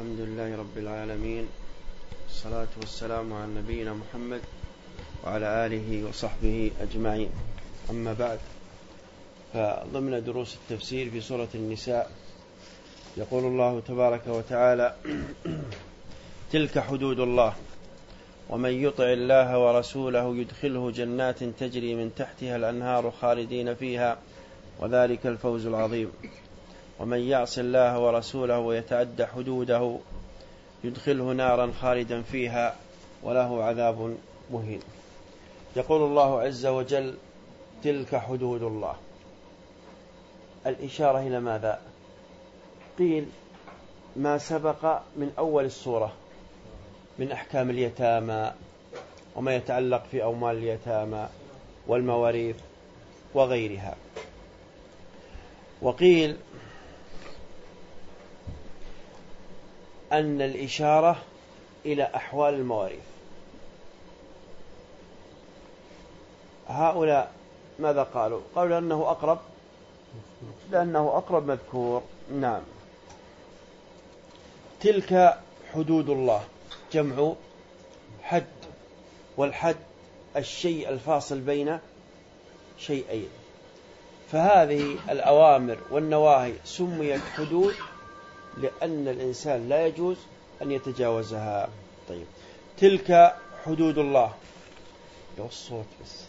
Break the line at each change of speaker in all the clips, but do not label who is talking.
الحمد لله رب العالمين الصلاة والسلام على نبينا محمد وعلى آله وصحبه أجمعين أما بعد فضمن دروس التفسير في سورة النساء يقول الله تبارك وتعالى تلك حدود الله ومن يطع الله ورسوله يدخله جنات تجري من تحتها الأنهار خالدين فيها وذلك الفوز العظيم ومن يعص الله ورسوله ويتعدى حدوده يدخله نارا خالدا فيها وله عذاب مهين يقول الله عز وجل تلك حدود الله الإشارة إلى ماذا قيل ما سبق من أول السورة من أحكام اليتامى وما يتعلق في أموال اليتامى والمواريث وغيرها وقيل أن الإشارة إلى أحوال المواريث هؤلاء ماذا قالوا قالوا لأنه أقرب لأنه أقرب مذكور نعم تلك حدود الله جمع حد والحد الشيء الفاصل بين شيئين فهذه الأوامر والنواهي سميت حدود لأن الإنسان لا يجوز أن يتجاوزها طيب تلك حدود الله الصوت بس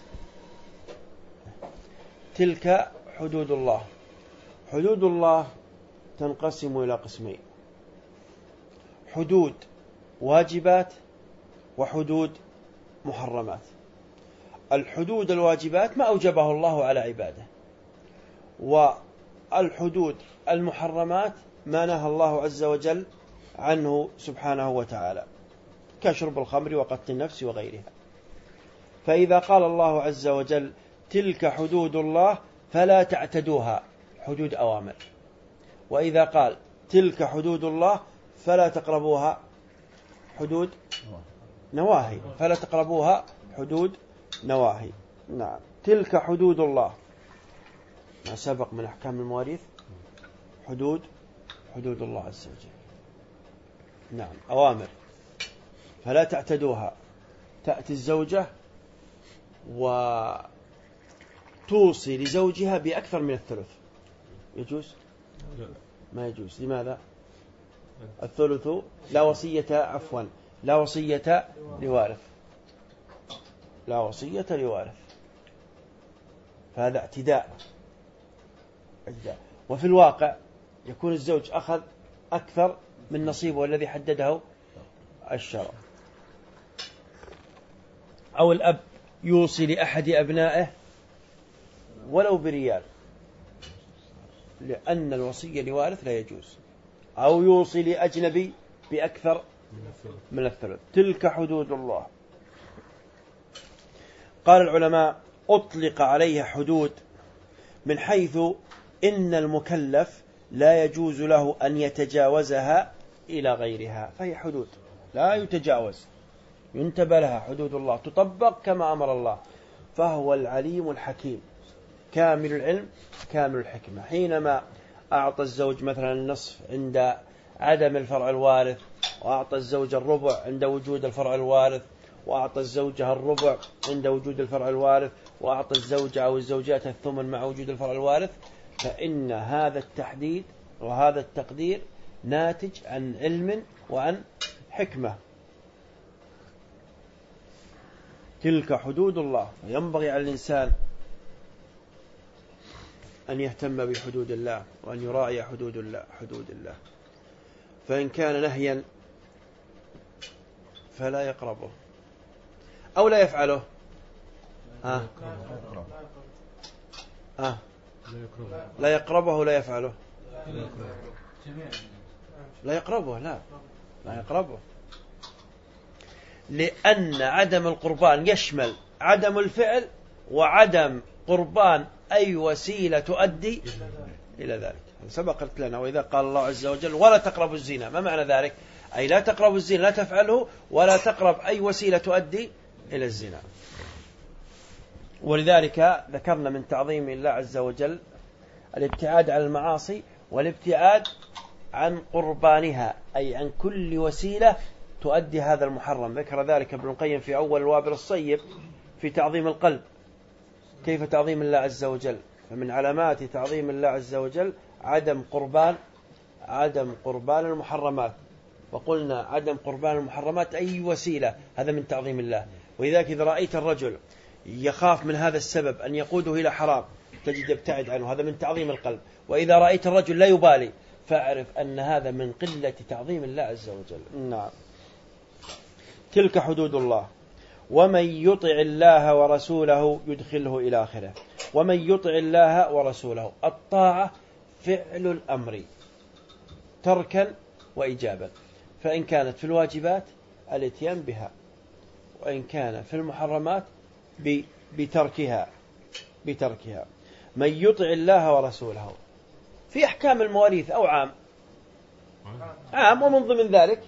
تلك حدود الله حدود الله تنقسم إلى قسمين حدود واجبات وحدود محرمات الحدود الواجبات ما أوجبه الله على عباده الحدود المحرمات ما نهى الله عز وجل عنه سبحانه وتعالى كشرب الخمر وقتل النفس وغيرها فإذا قال الله عز وجل تلك حدود الله فلا تعتدوها حدود أوامر وإذا قال تلك حدود الله فلا تقربوها حدود نواهي فلا تقربوها حدود نواهي نعم تلك حدود الله ما سبق من أحكام المواريث حدود حدود الله عز وجل نعم أوامر فلا تعتدوها تأتي الزوجة وتوصي لزوجها بأكثر من الثلث يجوز؟ ما يجوز لماذا؟ الثلث لا وصية عفوا لا وصية لوارث لا وصية لوارث فهذا اعتداء الأجزاء وفي الواقع يكون الزوج أخذ أكثر من نصيبه الذي حدده الشرع أو الأب يوصي لأحد أبنائه ولو بريال لأن الوصية لوارث لا يجوز أو يوصي لأجنبي بأكثر من الثلث تلك حدود الله قال العلماء أطلق عليها حدود من حيث إن المكلف لا يجوز له أن يتجاوزها إلى غيرها فهي حدود لا يتجاوز ينتبه لها حدود الله تطبق كما أمر الله فهو العليم الحكيم كامل العلم كامل الحكمة حينما أعطى الزوج مثلا النصف عند عدم الفرع الوارث وأعطى الزوج الربع عند وجود الفرع الوارث وأعطى الزوجة الربع عند وجود الفرع الوارث وأعطى الزوجة أو الزوجات الثمن مع وجود الفرع الوارث فإن هذا التحديد وهذا التقدير ناتج عن علم وعن حكمة تلك حدود الله وينبغي على الإنسان أن يهتم بحدود الله وأن يراعي حدود الله, حدود الله فإن كان نهيا فلا يقربه أو لا يفعله ها آه. آه. لا يقربه لا يفعله لا يقربه لا لا يقربه لأن عدم القربان يشمل عدم الفعل وعدم قربان أي وسيلة تؤدي إلى ذلك سبق قلت لنا وإذا قال الله عز وجل ولا تقربوا الزنا ما معنى ذلك أي لا تقربوا الزنا لا تفعله ولا تقرب أي وسيلة تؤدي إلى الزنا ولذلك ذكرنا من تعظيم الله عز وجل الابتعاد عن المعاصي والابتعاد عن قربانها أي عن كل وسيلة تؤدي هذا المحرم ذكر ذلك ابن القيم في أول الوابل الصيب في تعظيم القلب كيف تعظيم الله عز وجل فمن علامات تعظيم الله عز وجل عدم قربان عدم قربان المحرمات وقلنا عدم قربان المحرمات أي وسيلة هذا من تعظيم الله ولذلك إذا رأيت الرجل يخاف من هذا السبب أن يقوده إلى حرام تجد يبتعد عنه هذا من تعظيم القلب وإذا رأيت الرجل لا يبالي فاعرف أن هذا من قلة تعظيم الله عز وجل نعم تلك حدود الله ومن يطع الله ورسوله يدخله إلى آخره ومن يطع الله ورسوله الطاعة فعل الأمر تركا وإجابا فإن كانت في الواجبات الاتيان بها وإن كان في المحرمات بتركها بتركها من يطع الله ورسوله في أحكام المواريث أو عام عام ومن ضمن ذلك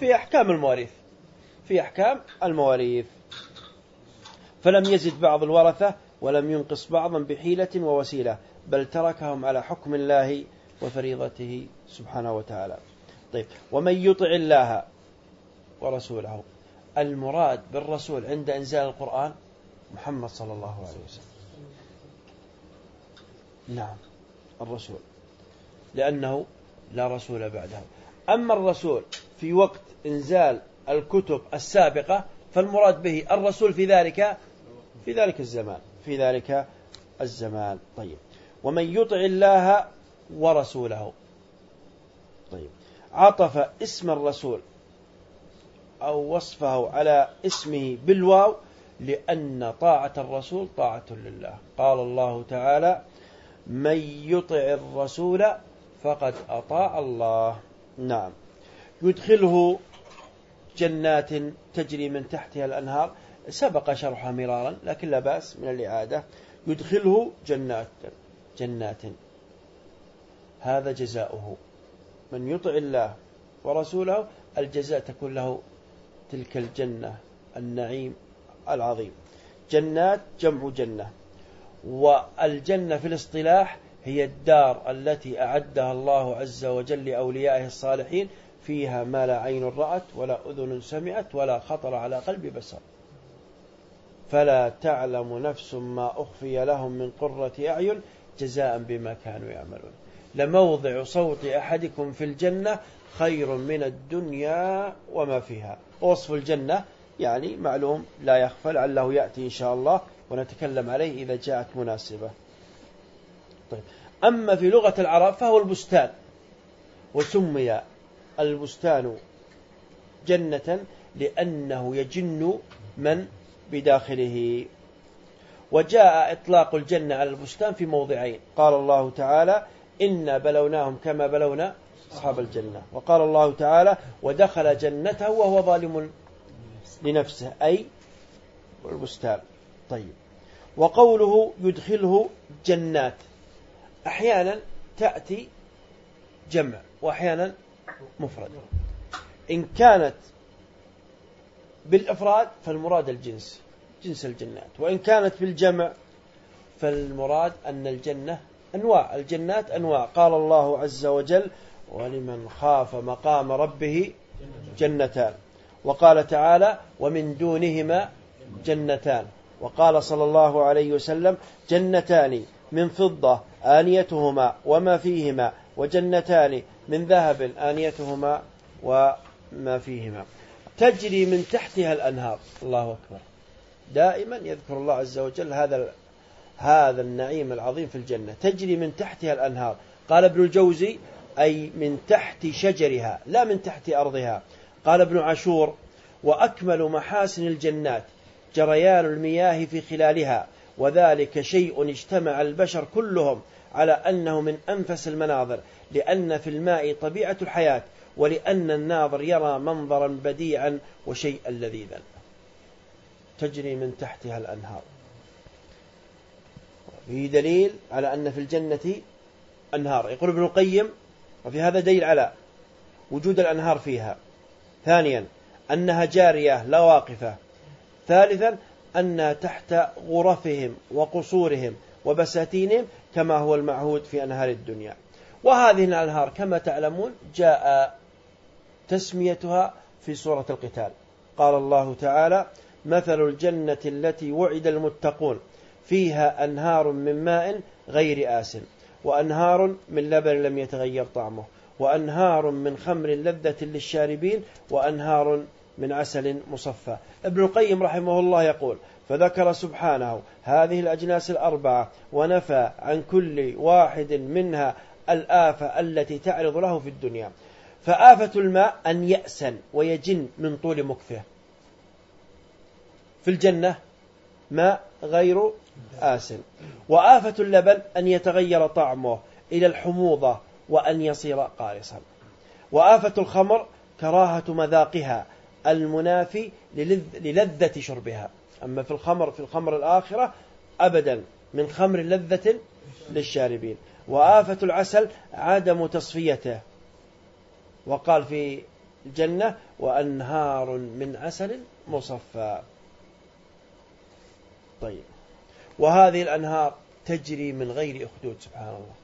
في أحكام المواريث في أحكام المواريث فلم يزد بعض الورثة ولم ينقص بعضا بحيلة ووسيلة بل تركهم على حكم الله وفريضته سبحانه وتعالى طيب ومن يطع الله ورسوله المراد بالرسول عند إنزال القرآن محمد صلى الله عليه وسلم نعم الرسول لأنه لا رسول بعده أما الرسول في وقت إنزال الكتب السابقة فالمراد به الرسول في ذلك في ذلك الزمان في ذلك الزمان طيب ومن يطع الله ورسوله طيب عطف اسم الرسول أو وصفه على اسمه بالواو لأن طاعة الرسول طاعة لله قال الله تعالى من يطع الرسول فقد أطاع الله نعم يدخله جنات تجري من تحتها الأنهار سبق شرحها مرارا لكن لا بأس من الإعادة يدخله جنات جنات هذا جزاؤه من يطع الله ورسوله الجزاء تكون له تلك الجنة النعيم العظيم جنات جمع جنة والجنة في الاصطلاح هي الدار التي أعدها الله عز وجل لأوليائه الصالحين فيها ما لا عين رأت ولا أذن سمعت ولا خطر على قلب بصر فلا تعلم نفس ما أخفي لهم من قرة أعين جزاء بما كانوا يعملون لموضع صوت أحدكم في الجنة خير من الدنيا وما فيها وصف الجنة يعني معلوم لا يخفى لعله يأتي إن شاء الله ونتكلم عليه إذا جاءت مناسبة طيب أما في لغة العرب فهو البستان وسمي البستان جنة لأنه يجن من بداخله وجاء إطلاق الجنة على البستان في موضعين قال الله تعالى إنا بلوناهم كما بلونا أصحاب الجنة وقال الله تعالى ودخل جنته وهو ظالم لنفسه أي البستان طيب وقوله يدخله جنات أحيانا تأتي جمع وأحيانا مفرد إن كانت بالإفراد فالمراد الجنس جنس الجنات وإن كانت بالجمع فالمراد أن الجنة أنواع الجنات أنواع قال الله عز وجل ولمن خاف مقام ربه جنتان وقال تعالى ومن دونهما جنتان وقال صلى الله عليه وسلم جنتان من فضة آنيتهما وما فيهما وجنتان من ذهب آنيتهما وما فيهما تجري من تحتها الأنهار الله أكبر دائما يذكر الله عز وجل هذا هذا النعيم العظيم في الجنة تجري من تحتها الأنهار قال ابن الجوزي أي من تحت شجرها لا من تحت أرضها قال ابن عاشور وأكمل محاسن الجنات جريان المياه في خلالها وذلك شيء اجتمع البشر كلهم على أنه من أنفس المناظر لأن في الماء طبيعة الحياة ولأن الناظر يرى منظرا بديعا وشيئا لذيذا تجري من تحتها الأنهار في دليل على أن في الجنة أنهار يقول ابن القيم وفي هذا دليل على وجود الأنهار فيها ثانيا أنها جارية لا واقفة ثالثا أنها تحت غرفهم وقصورهم وبساتينهم كما هو المعهود في أنهار الدنيا وهذه الأنهار كما تعلمون جاء تسميتها في سورة القتال قال الله تعالى مثل الجنة التي وعد المتقون فيها أنهار من ماء غير آسن وأنهار من لبن لم يتغير طعمه وأنهار من خمر لذة للشاربين وأنهار من عسل مصفى ابن القيم رحمه الله يقول فذكر سبحانه هذه الأجناس الأربعة ونفى عن كل واحد منها الآفة التي تعرض له في الدنيا فآفة الماء أن يأسن ويجن من طول مكثه في الجنة ماء غير آسن وآفة اللبن أن يتغير طعمه إلى الحموضة وأن يصير قارصا وآفة الخمر كراهة مذاقها المنافي للذة شربها أما في الخمر في الخمر الآخرة أبدا من خمر لذة للشاربين وآفة العسل عدم تصفيته وقال في الجنة وأنهار من عسل مصفى طيب وهذه الأنهار تجري من غير أخدود سبحان الله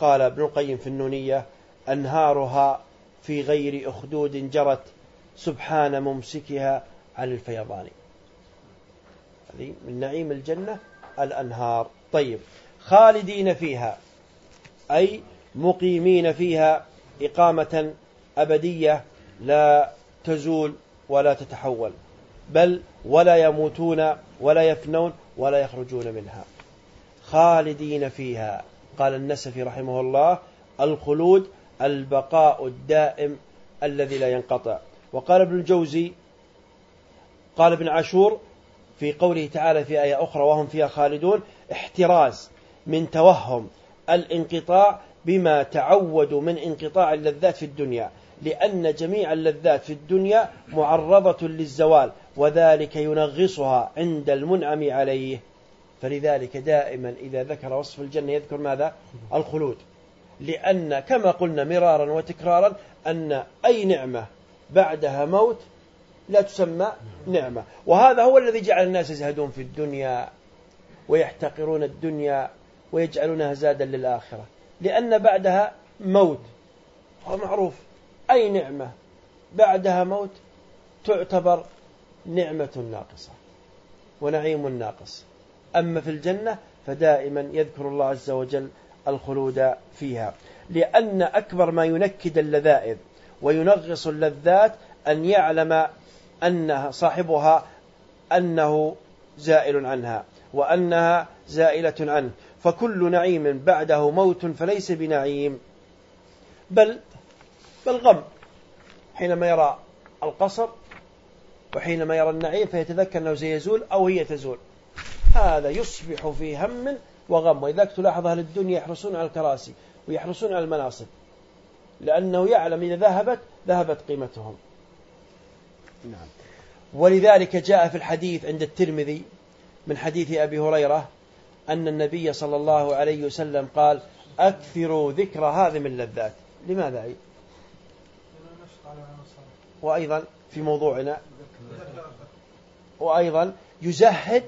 قال ابن القيم في النونية أنهارها في غير أخدود جرت سبحان ممسكها عن الفيضان هذه من نعيم الجنة الأنهار طيب خالدين فيها أي مقيمين فيها إقامة أبدية لا تزول ولا تتحول بل ولا يموتون ولا يفنون ولا يخرجون منها خالدين فيها قال النسفي رحمه الله الخلود البقاء الدائم الذي لا ينقطع وقال ابن الجوزي قال ابن عاشور في قوله تعالى في آية أخرى وهم فيها خالدون احتراز من توهم الانقطاع بما تعودوا من انقطاع اللذات في الدنيا لأن جميع اللذات في الدنيا معرضة للزوال وذلك ينغصها عند المنعم عليه فلذلك دائما إذا ذكر وصف الجنة يذكر ماذا الخلود لأن كما قلنا مرارا وتكرارا أن أي نعمة بعدها موت لا تسمى نعمة وهذا هو الذي جعل الناس يزهدون في الدنيا ويحتقرون الدنيا ويجعلونها زادا للآخرة لأن بعدها موت هو معروف أي نعمة بعدها موت تعتبر نعمة ناقصة ونعيم ناقص أما في الجنة فدائما يذكر الله عز وجل الخلود فيها لأن أكبر ما ينكد اللذائذ وينغص اللذات أن يعلم أنها صاحبها أنه زائل عنها وأنها زائلة عنه فكل نعيم بعده موت فليس بنعيم بل بل غم حينما يرى القصر وحينما يرى النعيم فيتذكر أنه سيزول أو هي تزول هذا يصبح في هم وغم ولذلك تلاحظ أهل الدنيا يحرصون على الكراسي ويحرصون على المناصب لأنه يعلم إذا ذهبت ذهبت قيمتهم نعم ولذلك جاء في الحديث عند الترمذي من حديث أبي هريرة أن النبي صلى الله عليه وسلم قال أكثروا ذكر هذا من اللذات لماذا أي؟ وأيضا في موضوعنا وأيضا يزهد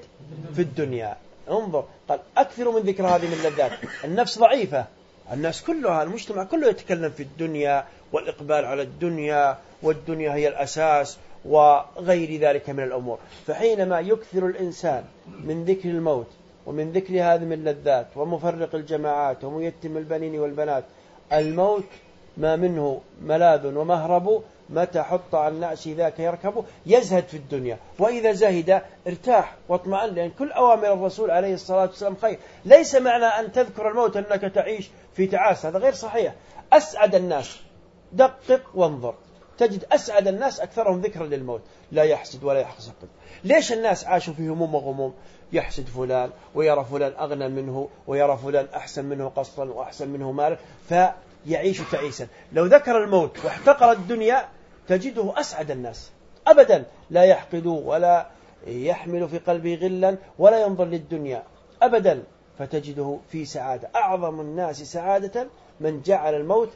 في الدنيا انظر قال أكثر من ذكر هذه من اللذات النفس ضعيفة الناس كلها المجتمع كله يتكلم في الدنيا والإقبال على الدنيا والدنيا هي الأساس وغير ذلك من الأمور فحينما يكثر الإنسان من ذكر الموت ومن ذكر هذه اللذات ومفرق الجماعات وميتم البنين والبنات الموت ما منه ملاذ ومهرب متى حط عن نعش ذاك يركب يزهد في الدنيا وإذا زهد ارتاح واطمأن لأن كل أوامر الرسول عليه الصلاة والسلام خير ليس معنى أن تذكر الموت أنك تعيش في تعاس هذا غير صحيح أسعد الناس دقق وانظر تجد أسعد الناس أكثرهم ذكرا للموت لا يحسد ولا يحسد ليش الناس عاشوا في هموم وغموم يحسد فلان ويرى فلان أغنى منه ويرى فلان أحسن منه قصرا وأحسن منه مالا يعيش تعيسا لو ذكر الموت واحتقر الدنيا تجده أسعد الناس أبدا لا يحقد ولا يحمل في قلبه غلا ولا ينظر للدنيا أبدا فتجده في سعادة أعظم الناس سعادة من جعل الموت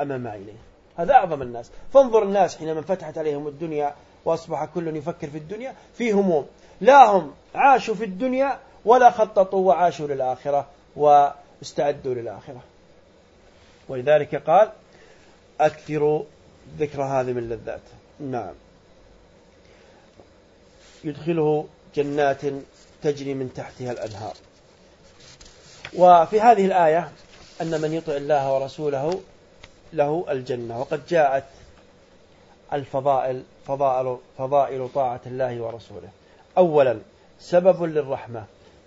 أمام عينيه هذا أعظم الناس فانظر الناس حينما انفتحت عليهم الدنيا وأصبح كل يفكر في الدنيا في هموم لا هم عاشوا في الدنيا ولا خططوا وعاشوا للآخرة واستعدوا للآخرة ولذلك قال أكثروا ذكر هذه من اللذات نعم يدخله جنات تجري من تحتها الأنهار وفي هذه الآية أن من يطع الله ورسوله له الجنة وقد جاءت الفضائل فضائل, فضائل طاعة الله ورسوله أولا سبب للرحمة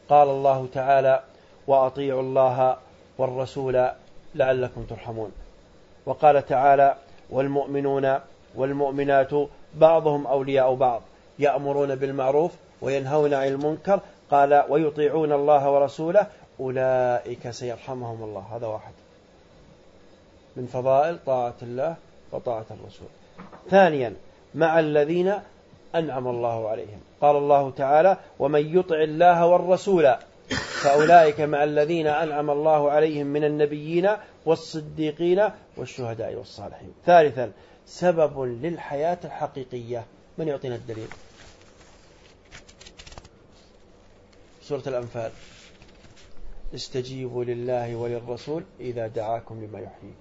قال الله تعالى وأطيعوا الله والرسول لعلكم ترحمون وقال تعالى والمؤمنون والمؤمنات بعضهم أولياء بعض يأمرون بالمعروف وينهون عن المنكر قال ويطيعون الله ورسوله أولئك سيرحمهم الله هذا واحد من فضائل طاعة الله وطاعة الرسول ثانيا مع الذين أنعم الله عليهم قال الله تعالى ومن يطع الله والرسول فأولئك مع الذين أنعم الله عليهم من النبيين والصديقين والشهداء والصالحين ثالثا سبب للحياة الحقيقية من يعطينا الدليل سورة الأنفال استجيبوا لله وللرسول إذا دعاكم لما يحييكم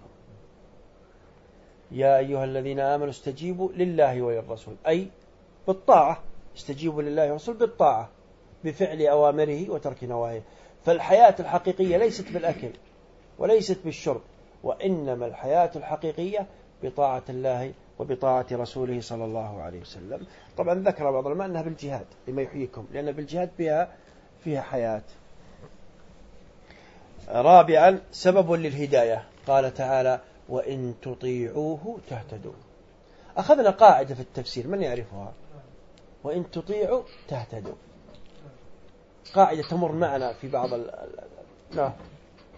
يا أيها الذين آمنوا استجيبوا لله وللرسول أي بالطاعة استجيبوا لله والرسول بالطاعة بفعل أوامره وترك نواهيه فالحياة الحقيقية ليست بالأكل وليست بالشرب وإنما الحياة الحقيقية بطاعة الله وبطاعة رسوله صلى الله عليه وسلم طبعا ذكر بعض العلماء أنها بالجهاد لما يحييكم لأن بالجهاد فيها, فيها حياة رابعا سبب للهداية قال تعالى وإن تطيعوه تهتدوا أخذنا قاعدة في التفسير من يعرفها وإن تطيعوا تهتدوا قاعدة تمر معنا في بعض ال... نعم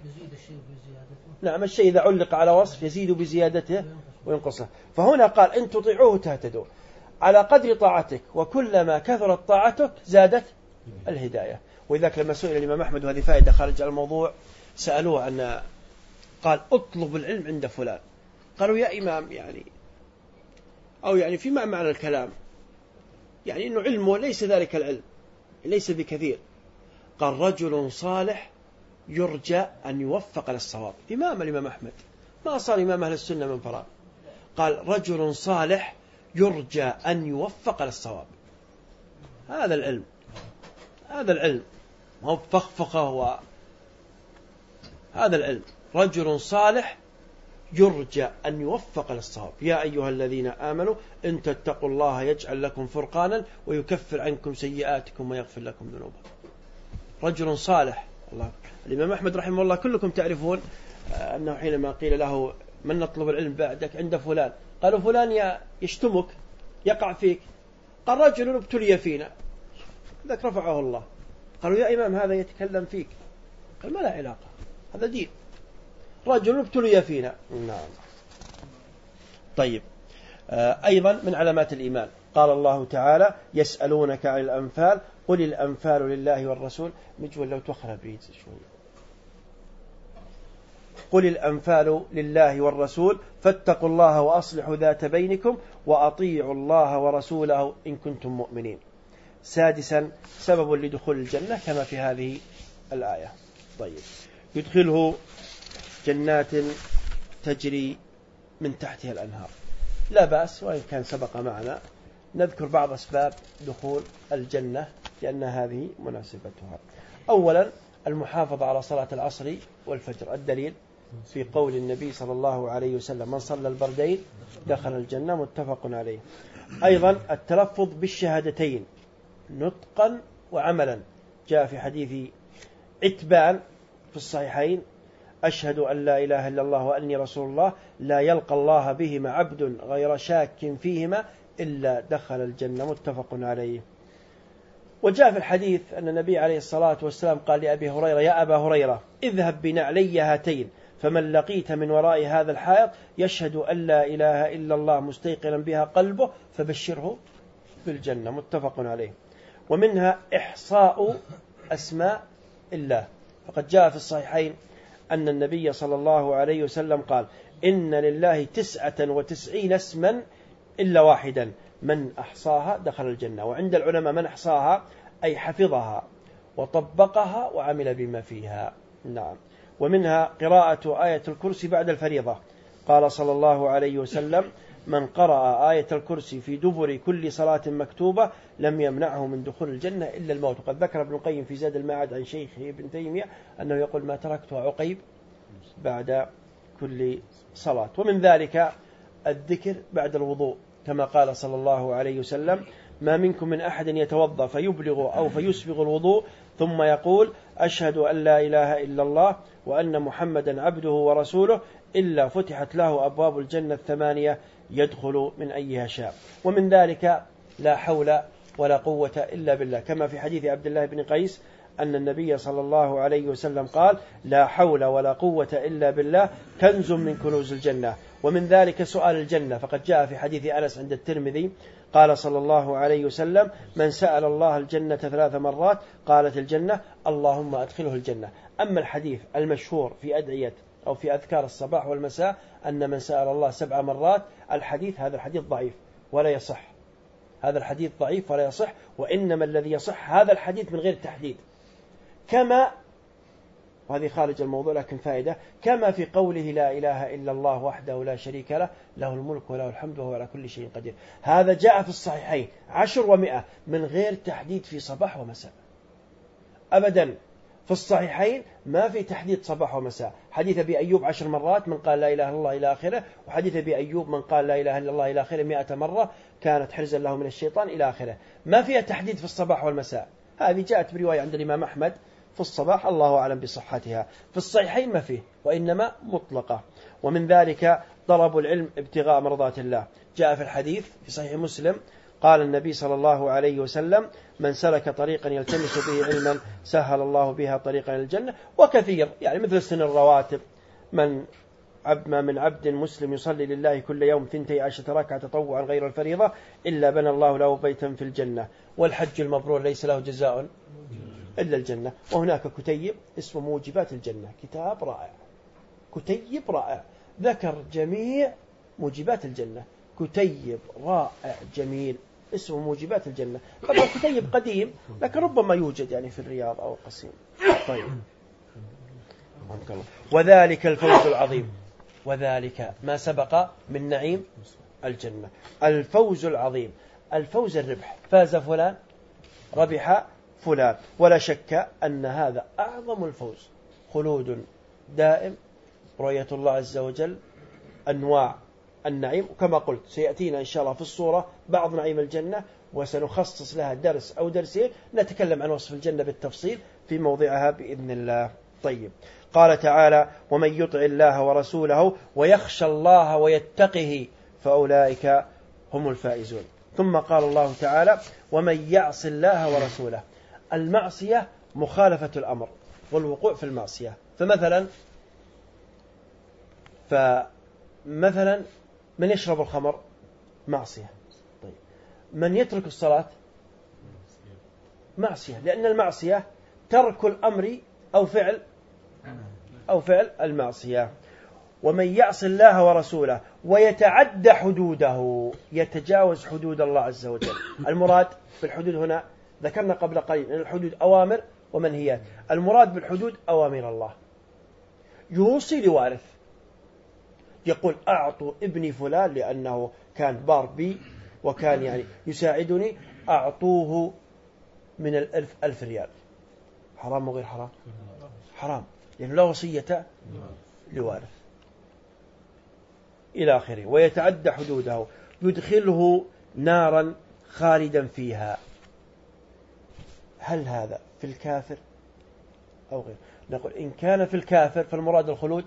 يزيد الشيء بزيادته نعم الشيء إذا علق على وصف يزيد بزيادته وينقصه فهنا قال إن تطيعوه تهتدوا على قدر طاعتك وكلما كثرت طاعتك زادت الهداية ولذلك لما سئل الإمام أحمد وهذه فائدة خارج الموضوع سألوه أن قال اطلب العلم عند فلان قالوا يا إمام يعني أو يعني فيما معنى الكلام يعني أنه علمه ليس ذلك العلم ليس بكثير قال رجل صالح يرجى أن يوفق للصواب إمام الإمام أحمد ما صار إمام أهل السنة من فراغ قال رجل صالح يرجى أن يوفق للصواب هذا العلم هذا العلم ما فخفقه و... هذا العلم رجل صالح يرجى أن يوفق للصواب يا أيها الذين آمنوا إن تتقوا الله يجعل لكم فرقانا ويكفر عنكم سيئاتكم ويغفر لكم ذنوبكم رجل صالح الله الإمام أحمد رحمه الله كلكم تعرفون آه، أنه حينما قيل له من نطلب العلم بعدك عند فلان قالوا فلان يشتمك يقع فيك قال رجل ابتلي فينا ذاك رفعه الله قالوا يا إمام هذا يتكلم فيك قال ما له علاقة هذا دين رجل ابتلي فينا نعم طيب آه، أيضا من علامات الإيمان قال الله تعالى يسألونك عن الأنفال قل الأنفال لله والرسول نجول لو تخرى بعيد شوي قل الأنفال لله والرسول فاتقوا الله وأصلحوا ذات بينكم وأطيعوا الله ورسوله إن كنتم مؤمنين سادسا سبب لدخول الجنة كما في هذه الآية طيب يدخله جنات تجري من تحتها الأنهار لا بأس وإن كان سبق معنا نذكر بعض أسباب دخول الجنة لأن هذه مناسبتها أولا المحافظة على صلاة العصر والفجر الدليل في قول النبي صلى الله عليه وسلم من صلى البردين دخل الجنة متفق عليه أيضا التلفظ بالشهادتين نطقا وعملا جاء في حديث عتبان في الصحيحين أشهد أن لا إله إلا الله وأني رسول الله لا يلقى الله بهما عبد غير شاك فيهما إلا دخل الجنة متفق عليه وجاء في الحديث أن النبي عليه الصلاة والسلام قال لأبي هريرة يا أبا هريرة اذهب بنعلي هاتين فمن لقيت من وراء هذا الحائط يشهد أن لا إله إلا الله مستيقنا بها قلبه فبشره بالجنة متفق عليه ومنها إحصاء أسماء الله فقد جاء في الصحيحين أن النبي صلى الله عليه وسلم قال إن لله تسعة وتسعين اسما إلا واحدا من أحصاها دخل الجنة وعند العلماء من أحصاها أي حفظها وطبقها وعمل بما فيها نعم ومنها قراءة آية الكرسي بعد الفريضة قال صلى الله عليه وسلم من قرأ آية الكرسي في دبر كل صلاة مكتوبة لم يمنعه من دخول الجنة إلا الموت وقد ذكر ابن القيم في زاد المعاد عن شيخه ابن تيمية أنه يقول ما تركت عقيب بعد كل صلاة ومن ذلك الذكر بعد الوضوء كما قال صلى الله عليه وسلم ما منكم من أحد يتوضأ فيبلغ أو فيسبغ الوضوء ثم يقول أشهد أن لا إله إلا الله وأن محمدا عبده ورسوله إلا فتحت له أبواب الجنة الثمانية يدخل من أيها شاء ومن ذلك لا حول ولا قوة إلا بالله كما في حديث عبد الله بن قيس أن النبي صلى الله عليه وسلم قال لا حول ولا قوة إلا بالله كنز من كنوز الجنة ومن ذلك سؤال الجنة فقد جاء في حديث أنس عند الترمذي قال صلى الله عليه وسلم من سأل الله الجنة ثلاث مرات قالت الجنة اللهم أدخله الجنة أما الحديث المشهور في أدعية أو في أذكار الصباح والمساء أن من سأل الله سبع مرات الحديث هذا الحديث ضعيف ولا يصح هذا الحديث ضعيف ولا يصح وإنما الذي يصح هذا الحديث من غير تحديد كما وهذه خارج الموضوع لكن فائدة كما في قوله لا إله إلا الله وحده لا شريك له له الملك وله الحمد وهو على كل شيء قدير هذا جاء في الصحيحين عشر ومئة من غير تحديد في صباح ومساء أبدا في الصحيحين ما في تحديد صباح ومساء حديث أبي أيوب عشر مرات من قال لا إله إلا الله إلى آخره وحديث أبي أيوب من قال لا إله إلا الله إلى آخره مئة مرة كانت حرزا له من الشيطان إلى آخره ما فيها تحديد في الصباح والمساء هذه جاءت برواية عند الإمام أحمد في الصباح الله أعلم بصحتها في الصحيحين ما فيه وإنما مطلقة ومن ذلك طلب العلم ابتغاء مرضات الله جاء في الحديث في صحيح مسلم قال النبي صلى الله عليه وسلم من سلك طريقا يلتمس به علما سهل الله بها طريقا إلى الجنة وكثير يعني مثل سن الرواتب من عبد ما من عبد مسلم يصلي لله كل يوم ثنتي عشرة ركعة تطوعا غير الفريضة إلا بنى الله له بيتا في الجنة والحج المبرور ليس له جزاء إلا الجنة وهناك كتيب اسمه موجبات الجنة كتاب رائع كتيب رائع ذكر جميع موجبات الجنة كتيب رائع جميل اسمه موجبات الجنة طبعا كتيب قديم لكن ربما يوجد يعني في الرياض أو القصيم طيب وذلك الفوز العظيم وذلك ما سبق من نعيم الجنة الفوز العظيم الفوز الربح فاز فلان ربح فلان ولا شك أن هذا أعظم الفوز خلود دائم رؤية الله عز وجل أنواع النعيم وكما قلت سيأتينا إن شاء الله في الصورة بعض نعيم الجنة وسنخصص لها درس أو درسين نتكلم عن وصف الجنة بالتفصيل في موضعها بإذن الله طيب قال تعالى ومن يطع الله ورسوله ويخشى الله ويتقه فأولئك هم الفائزون ثم قال الله تعالى ومن يعص الله ورسوله المعصية مخالفة الأمر والوقوع في المعصية فمثلا فمثلا من يشرب الخمر معصية طيب من يترك الصلاة معصية لأن المعصية ترك الأمر أو فعل أو فعل المعصية ومن يعص الله ورسوله ويتعدى حدوده يتجاوز حدود الله عز وجل المراد بالحدود هنا ذكرنا قبل قليل أن الحدود أوامر ومنهيات المراد بالحدود أوامر الله يوصي لوارث يقول أعطوا ابني فلان لأنه كان بار بي وكان يعني يساعدني أعطوه من الألف ألف ريال حرام وغير حرام حرام لأنه يعني لا وصية لوارث إلى آخره ويتعدى حدوده يدخله نارا خالدا فيها هل هذا في الكافر أو غير نقول إن كان في الكافر فالمراد الخلود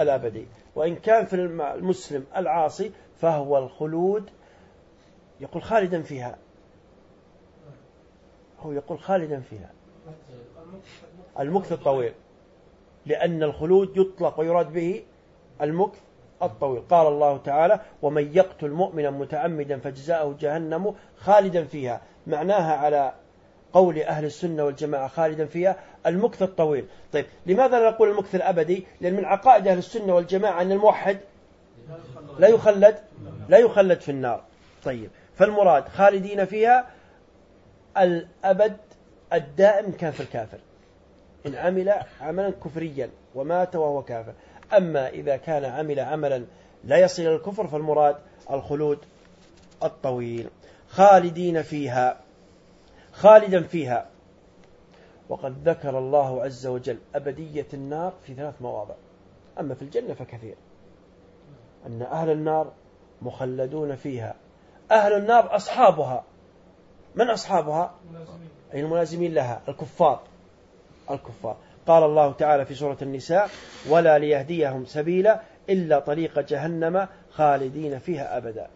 الأبدي وإن كان في المسلم العاصي فهو الخلود يقول خالدا فيها هو يقول خالدا فيها المكث الطويل لأن الخلود يطلق ويراد به المكث الطويل قال الله تعالى ومن يقتل مؤمنا متعمدا فجزاؤه جهنم خالدا فيها معناها على قول أهل السنة والجماعة خالدا فيها المكث الطويل طيب لماذا لا نقول المكث الأبدي لأن من عقائد أهل السنة والجماعة أن الموحد لا يخلد لا يخلد في النار طيب فالمراد خالدين فيها الأبد الدائم كان في الكافر إن عمل عملا كفريا ومات وهو كافر أما إذا كان عمل عملا لا يصل إلى الكفر فالمراد الخلود الطويل خالدين فيها خالدا فيها وقد ذكر الله عز وجل أبدية النار في ثلاث مواضع أما في الجنة فكثير أن أهل النار مخلدون فيها أهل النار أصحابها من أصحابها؟ الملازمين. أي الملازمين لها الكفار الكفار قال الله تعالى في سورة النساء ولا ليهديهم سبيلا إلا طريق جهنم خالدين فيها أبدا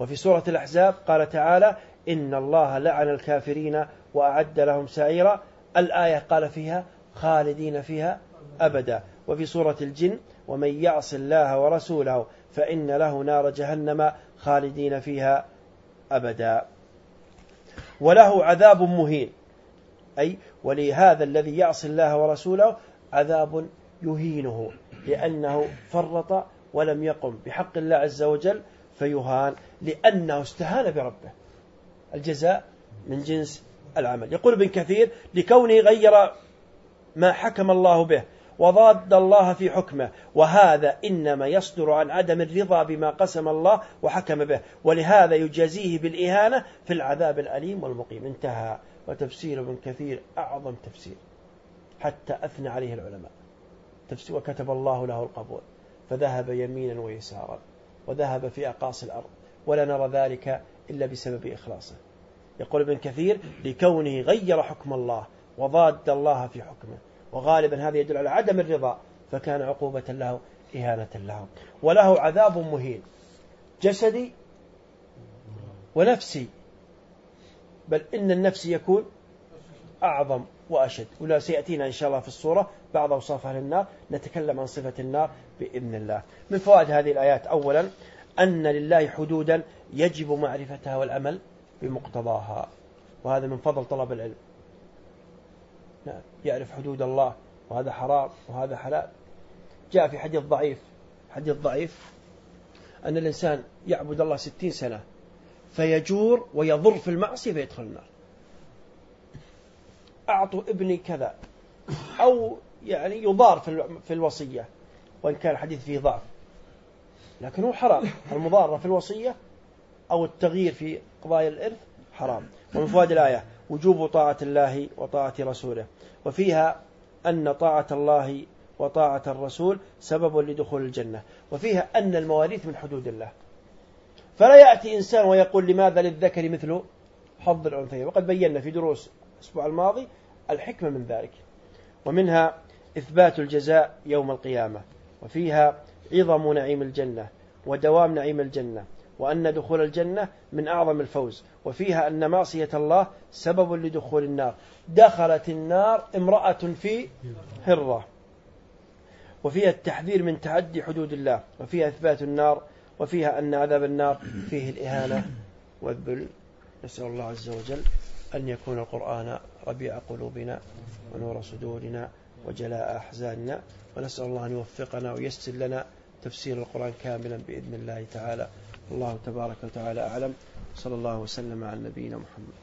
وفي سورة الأحزاب قال تعالى إن الله لعن الكافرين وأعد لهم سعيرا الآية قال فيها خالدين فيها أبدا وفي سورة الجن ومن يعص الله ورسوله فإن له نار جهنم خالدين فيها أبدا وله عذاب مهين أي ولهذا الذي يعصي الله ورسوله عذاب يهينه لأنه فرط ولم يقم بحق الله عز وجل فيهان لأنه استهان بربه الجزاء من جنس العمل يقول ابن كثير لكونه غير ما حكم الله به وضاد الله في حكمه وهذا إنما يصدر عن عدم الرضا بما قسم الله وحكم به ولهذا يجازيه بالإهانة في العذاب الأليم والمقيم انتهى وتفسير ابن كثير أعظم تفسير حتى أثنى عليه العلماء تفسير وكتب الله له القبول فذهب يمينا ويسارا وذهب في أقاصي الأرض ولا نرى ذلك إلا بسبب إخلاصه يقول ابن كثير لكونه غير حكم الله وضاد الله في حكمه وغالبا هذا يدل على عدم الرضا فكان عقوبة له إهانة له وله عذاب مهين جسدي ونفسي بل إن النفس يكون أعظم وأشد ولا سيأتينا إن شاء الله في الصورة بعض أوصاف أهل النار نتكلم عن صفة النار بإذن الله من فوائد هذه الآيات أولا أن لله حدودا يجب معرفتها والعمل بمقتضاها وهذا من فضل طلب العلم نعم، يعرف حدود الله وهذا حرام وهذا حلال جاء في حديث ضعيف حديث ضعيف أن الإنسان يعبد الله ستين سنة فيجور ويضر في المعصية فيدخل النار أعطوا ابني كذا أو يعني يضار في الوصية وإن كان الحديث فيه ضعف لكن هو حرام المضارة في الوصية أو التغيير في قضايا الإرث حرام ومن فوائد الآية وجوب طاعة الله وطاعة رسوله وفيها أن طاعة الله وطاعة الرسول سبب لدخول الجنة وفيها أن المواريث من حدود الله فلا يأتي إنسان ويقول لماذا للذكر مثل حظ الأنثيين وقد بينا في دروس الأسبوع الماضي الحكمة من ذلك ومنها إثبات الجزاء يوم القيامة وفيها عظم نعيم الجنة ودوام نعيم الجنة وأن دخول الجنة من أعظم الفوز وفيها أن معصية الله سبب لدخول النار دخلت النار امرأة في هرة وفيها التحذير من تعدي حدود الله وفيها إثبات النار وفيها أن عذاب النار فيه الإهانة والذل نسأل الله عز وجل أن يكون القرآن ربيع قلوبنا ونور صدورنا وجلاء أحزاننا ونسأل الله أن يوفقنا ويسر لنا تفسير القرآن كاملا بإذن الله تعالى الله تبارك وتعالى أعلم صلى الله وسلم على نبينا محمد